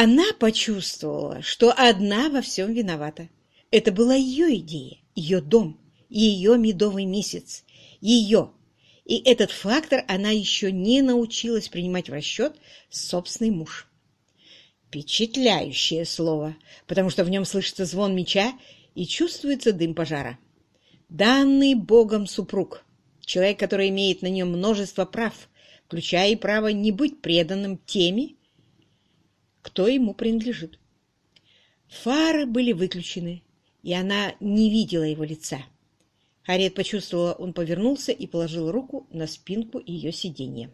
она почувствовала, что одна во всем виновата. Это была ее идея, ее дом, ее медовый месяц, ее. И этот фактор она еще не научилась принимать в расчет собственный муж. Впечатляющее слово, потому что в нем слышится звон меча и чувствуется дым пожара. Данный Богом супруг, человек, который имеет на нем множество прав, включая и право не быть преданным теми, кто ему принадлежит. Фары были выключены, и она не видела его лица. Харриет почувствовала, он повернулся и положил руку на спинку ее сиденья.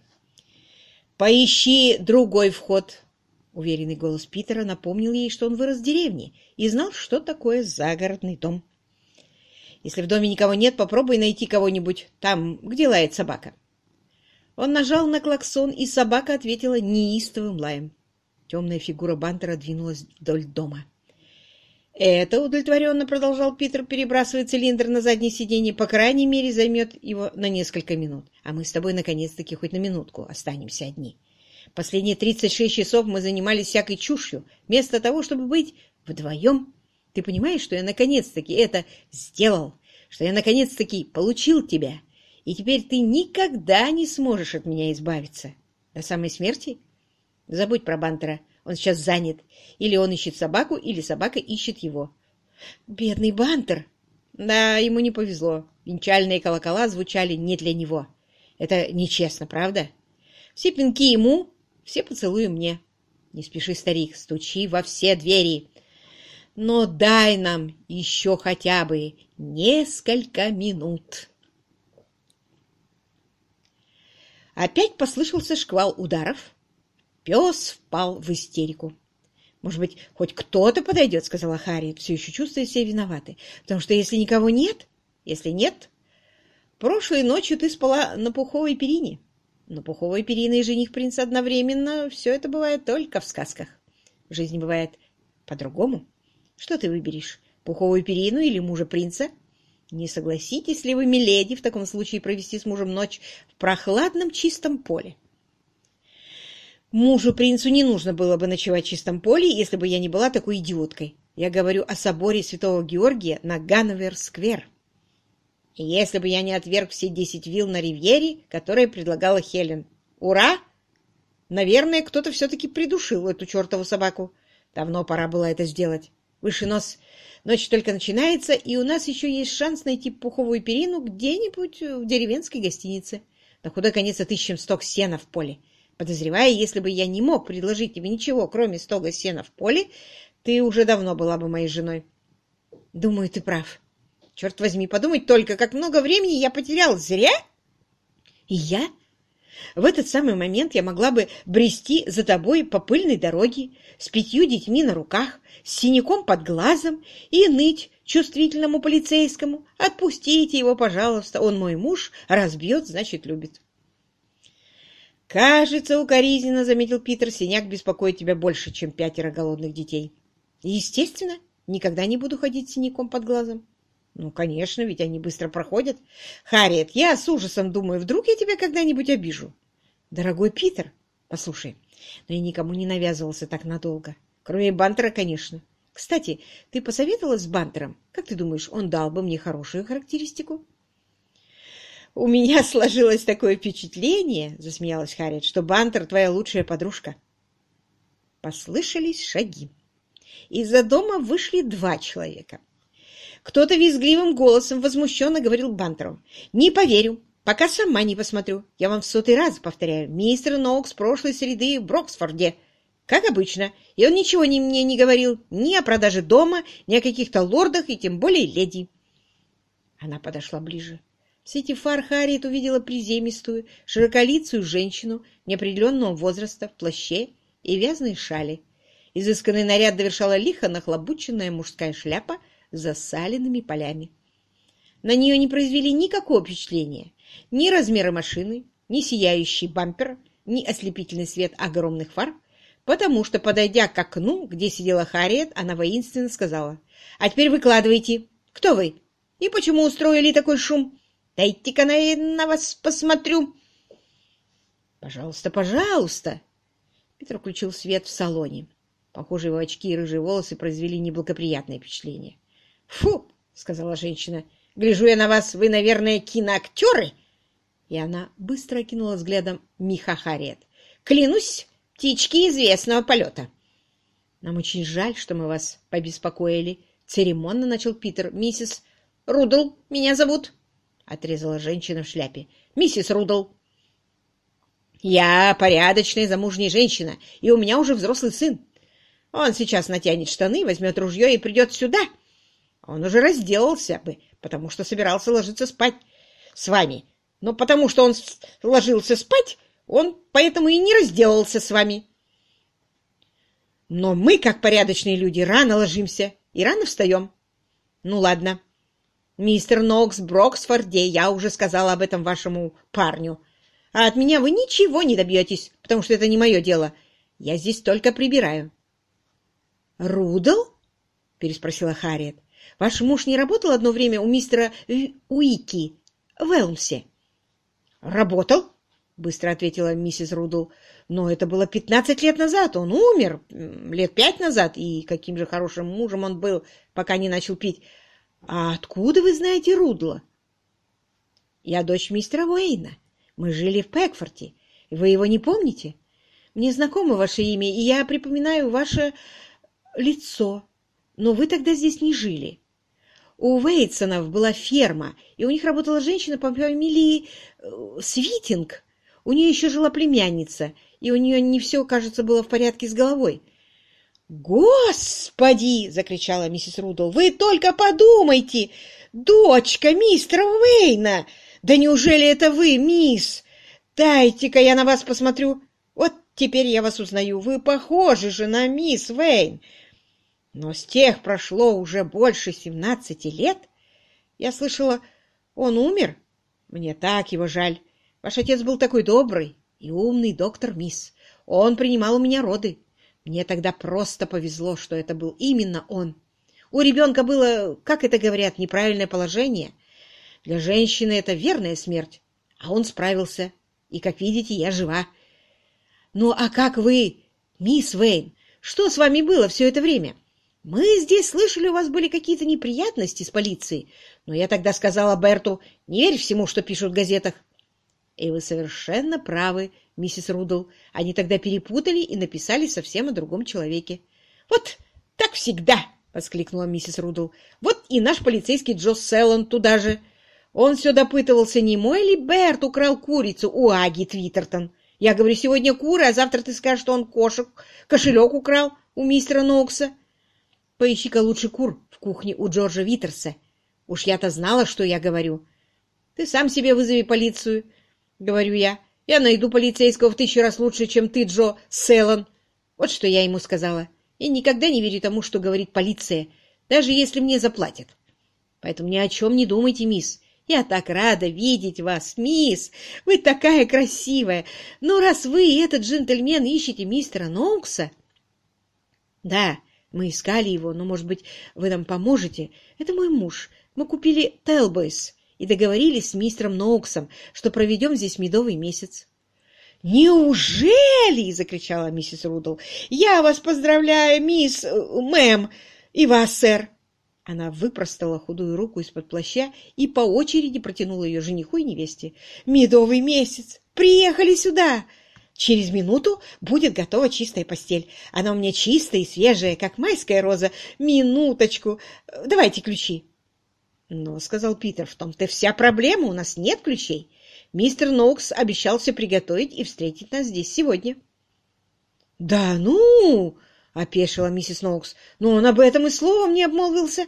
«Поищи другой вход!» Уверенный голос Питера напомнил ей, что он вырос в деревне и знал, что такое загородный дом. «Если в доме никого нет, попробуй найти кого-нибудь там, где лает собака». Он нажал на клаксон, и собака ответила неистовым лаем. Темная фигура Бантера двинулась вдоль дома. «Это удовлетворенно», — продолжал Питер, перебрасывая цилиндр на заднее сиденье, «по крайней мере, займет его на несколько минут. А мы с тобой, наконец-таки, хоть на минутку останемся одни. Последние 36 часов мы занимались всякой чушью, вместо того, чтобы быть вдвоем. Ты понимаешь, что я наконец-таки это сделал, что я наконец-таки получил тебя, и теперь ты никогда не сможешь от меня избавиться. До самой смерти? Забудь про Бантера. Он сейчас занят. Или он ищет собаку, или собака ищет его. Бедный Бантер! Да, ему не повезло. Венчальные колокола звучали не для него. Это нечестно, правда? Все пинки ему, все поцелуи мне. Не спеши, старик, стучи во все двери. Но дай нам еще хотя бы несколько минут. Опять послышался шквал ударов. Пес впал в истерику. «Может быть, хоть кто-то подойдет», — сказала Харриет, все еще чувствуя себя виноватой. «Потому что если никого нет, если нет, прошлой ночью ты спала на пуховой перине. Но пуховая перина и жених принца одновременно — все это бывает только в сказках. В жизни бывает по-другому. Что ты выберешь, пуховую перину или мужа принца?» Не согласитесь ли вы, миледи, в таком случае провести с мужем ночь в прохладном чистом поле? Мужу-принцу не нужно было бы ночевать в чистом поле, если бы я не была такой идиоткой. Я говорю о соборе Святого Георгия на Ганновер-сквер. Если бы я не отверг все десять вилл на ривьере, которые предлагала Хелен. Ура! Наверное, кто-то все-таки придушил эту чертову собаку. Давно пора было это сделать. Выше нос. Ночь только начинается, и у нас еще есть шанс найти пуховую перину где-нибудь в деревенской гостинице. На худой конец отыщем сток сена в поле. Подозревая, если бы я не мог предложить тебе ничего, кроме стога сена в поле, ты уже давно была бы моей женой. Думаю, ты прав. Черт возьми, подумать только, как много времени я потерял. Зря? И я? В этот самый момент я могла бы брести за тобой по пыльной дороге с пятью детьми на руках, с синяком под глазом и ныть чувствительному полицейскому. Отпустите его, пожалуйста, он мой муж, разбьет, значит, любит. «Кажется, укоризненно, — заметил Питер, — синяк беспокоит тебя больше, чем пятеро голодных детей». «Естественно, никогда не буду ходить синяком под глазом». «Ну, конечно, ведь они быстро проходят. Харриет, я с ужасом думаю, вдруг я тебя когда-нибудь обижу?» «Дорогой Питер, послушай, но я никому не навязывался так надолго. Кроме Бантера, конечно. Кстати, ты посоветовалась с Бантером? Как ты думаешь, он дал бы мне хорошую характеристику?» «У меня сложилось такое впечатление, — засмеялась Харриет, — что Бантер — твоя лучшая подружка». Послышались шаги. Из-за дома вышли два человека. Кто-то визгливым голосом возмущенно говорил Бантеру. «Не поверю, пока сама не посмотрю. Я вам в сотый раз повторяю. Мистер Ноукс прошлой среды в Броксфорде. Как обычно. И он ничего ни мне не говорил ни о продаже дома, ни о каких-то лордах и тем более леди». Она подошла ближе. В свете фар Харриет увидела приземистую, широколицую женщину неопределенного возраста в плаще и вязаной шали. Изысканный наряд довершала лихо нахлобученная мужская шляпа с засаленными полями. На нее не произвели никакого впечатления ни размеры машины, ни сияющий бампер, ни ослепительный свет огромных фар, потому что, подойдя к окну, где сидела Харриет, она воинственно сказала, «А теперь выкладывайте. Кто вы? И почему устроили такой шум? Дайте-ка на вас посмотрю. Пожалуйста, пожалуйста. Питер включил свет в салоне. Похоже, его очки и рыжие волосы произвели неблагоприятное впечатление. «Фу!» — сказала женщина. «Гляжу я на вас, вы, наверное, киноактеры?» И она быстро окинула взглядом Миха Харриет. «Клянусь, птички известного полета!» «Нам очень жаль, что мы вас побеспокоили», — церемонно начал Питер. «Миссис Рудл меня зовут», — отрезала женщина в шляпе. «Миссис Рудл». «Я порядочная замужняя женщина, и у меня уже взрослый сын. Он сейчас натянет штаны, возьмет ружье и придет сюда. Он уже разделался бы, потому что собирался ложиться спать с вами. Но потому что он ложился спать, он поэтому и не разделался с вами. Но мы, как порядочные люди, рано ложимся и рано встаем. Ну, ладно. Мистер Нокс в Броксфорде, я уже сказала об этом вашему парню. А от меня вы ничего не добьетесь, потому что это не мое дело. Я здесь только прибираю. «Рудл?» — переспросила Харриет. «Ваш муж не работал одно время у мистера Уики в Элмсе?» «Работал?» — быстро ответила миссис Рудл. «Но это было пятнадцать лет назад. Он умер лет пять назад. И каким же хорошим мужем он был, пока не начал пить. А откуда вы знаете Рудла?» «Я дочь мистера Уэйна. Мы жили в Пекфорте. Вы его не помните? Мне знакомо ваше имя, и я припоминаю ваше лицо. Но вы тогда здесь не жили. У Вейтсонов была ферма, и у них работала женщина по фамилии э, Свитинг. У нее еще жила племянница, и у нее не все, кажется, было в порядке с головой. «Господи!» — закричала миссис Рудл. «Вы только подумайте! Дочка мистера Уэйна! Да неужели это вы, мисс? Дайте-ка я на вас посмотрю. Вот теперь я вас узнаю. Вы похожи же на мисс Уэйн. Но с тех прошло уже больше семнадцати лет. Я слышала, он умер. Мне так его жаль. Ваш отец был такой добрый и умный доктор, мисс. Он принимал у меня роды. Мне тогда просто повезло, что это был именно он. У ребенка было, как это говорят, неправильное положение. Для женщины это верная смерть, а он справился. И, как видите, я жива. Ну, а как вы, мисс Вейн, что с вами было все это время? Мы здесь слышали, у вас были какие-то неприятности с полицией, но я тогда сказала Берту, не верь всему, что пишут в газетах. И вы совершенно правы, миссис Рудл. Они тогда перепутали и написали совсем о другом человеке. Вот так всегда, — воскликнула миссис Рудл. Вот и наш полицейский Джо Селлон туда же. Он все допытывался, не мой ли Берт украл курицу у Аги Твиттертон. Я говорю, сегодня куры, а завтра ты скажешь, что он кошек, кошелек украл у мистера Нокса. Поищи-ка лучше кур в кухне у Джорджа Витерса. Уж я-то знала, что я говорю. Ты сам себе вызови полицию, — говорю я. Я найду полицейского в тысячу раз лучше, чем ты, Джо Селлон. Вот что я ему сказала. И никогда не верю тому, что говорит полиция, даже если мне заплатят. Поэтому ни о чем не думайте, мисс. Я так рада видеть вас, мисс. Вы такая красивая. Но раз вы и этот джентльмен ищете мистера Ноукса... Да, мы искали его, но, может быть, вы нам поможете? Это мой муж. Мы купили Телбойс и договорились с мистером Ноуксом, что проведем здесь медовый месяц. «Неужели?» — закричала миссис Рудл. «Я вас поздравляю, мисс... Э, мэм, и вас, сэр!» Она выпростала худую руку из-под плаща и по очереди протянула ее жениху и невесте. «Медовый месяц! Приехали сюда! Через минуту будет готова чистая постель. Она у меня чистая и свежая, как майская роза. Минуточку. Давайте ключи. Но, — сказал Питер, — в том-то вся проблема. У нас нет ключей. Мистер Ноукс обещался приготовить и встретить нас здесь сегодня. — Да ну! — опешила миссис Ноукс. — Но он об этом и словом не обмолвился.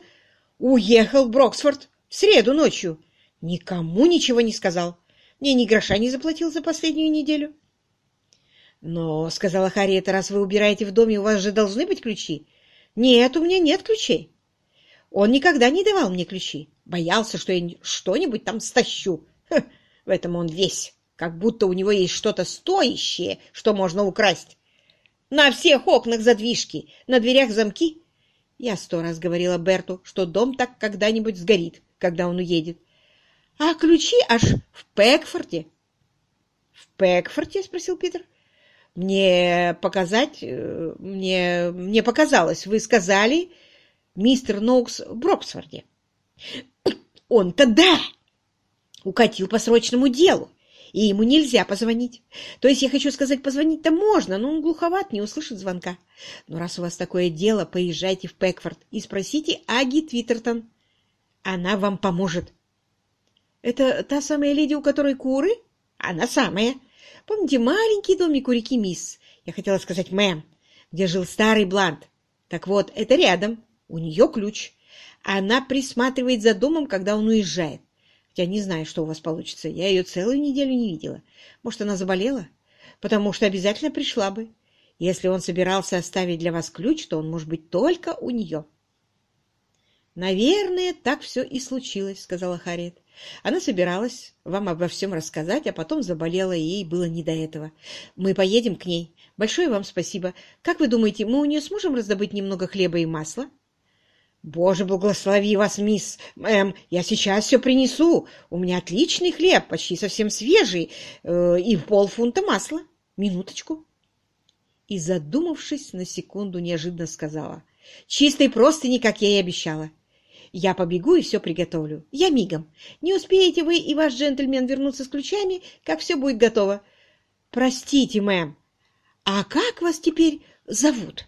Уехал в Броксфорд в среду ночью. Никому ничего не сказал. Мне ни гроша не заплатил за последнюю неделю. — но, — сказала Харриет, — раз вы убираете в доме, у вас же должны быть ключи. Нет, у меня нет ключей. Он никогда не давал мне ключи. Боялся, что я что-нибудь там стащу. Ха, в этом он весь. Как будто у него есть что-то стоящее, что можно украсть. На всех окнах задвижки, на дверях замки. Я сто раз говорила Берту, что дом так когда-нибудь сгорит, когда он уедет. А ключи аж в Пекфорте. — В Пекфорте? — спросил Питер. Мне показать... э, Мне, мне показалось, вы сказали, мистер Ноукс в Броксфорде. Он-то да! Укатил по срочному делу, и ему нельзя позвонить. То есть, я хочу сказать, позвонить-то можно, но он глуховат, не услышит звонка. Но раз у вас такое дело, поезжайте в Пекфорд и спросите Аги Твиттертон. Она вам поможет. Это та самая леди, у которой куры? Она самая. Помните маленький домик у реки Мисс? Я хотела сказать мэм, где жил старый Блант. Так вот, это рядом. У нее ключ. Она присматривает за домом, когда он уезжает. Хотя не знаю, что у вас получится. Я ее целую неделю не видела. Может, она заболела? Потому что обязательно пришла бы. Если он собирался оставить для вас ключ, то он может быть только у нее. «Наверное, так все и случилось», — сказала Харриет. Она собиралась вам обо всем рассказать, а потом заболела, и ей было не до этого. Мы поедем к ней. Большое вам спасибо. Как вы думаете, мы у нее сможем раздобыть немного хлеба и масла? Боже, благослови вас, мисс Эм, я сейчас все принесу. У меня отличный хлеб, почти совсем свежий, э, и полфунта масла. Минуточку. И, задумавшись на секунду, неожиданно сказала. Чистой простыни, как я и обещала. Я побегу и все приготовлю. Я мигом. Не успеете вы и ваш джентльмен вернуться с ключами, как все будет готово. Простите, мэм, а как вас теперь зовут?»